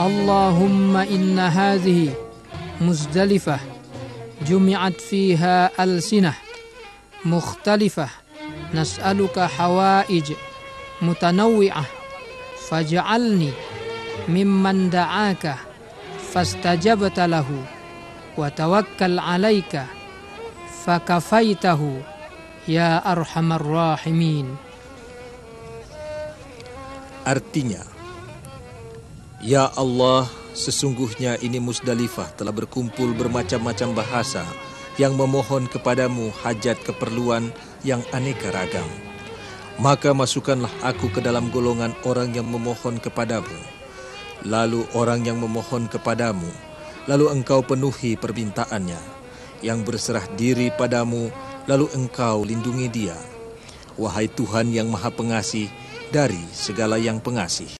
اللهم إن هذه مزدلفة جمعت فيها ألسنة مختلفة نسألك حوائج متنوعة فاجعلني ممن دعاك فاستجبت له وتوكل عليك فكفيته يا أرحم الراحمين Artinya, Ya Allah, sesungguhnya ini Musdalifah telah berkumpul bermacam-macam bahasa yang memohon kepadamu hajat keperluan yang aneka ragam. Maka masukkanlah aku ke dalam golongan orang yang memohon kepadamu. Lalu orang yang memohon kepadamu, lalu engkau penuhi permintaannya. Yang berserah diri padamu, lalu engkau lindungi dia. Wahai Tuhan yang maha pengasih dari segala yang pengasih.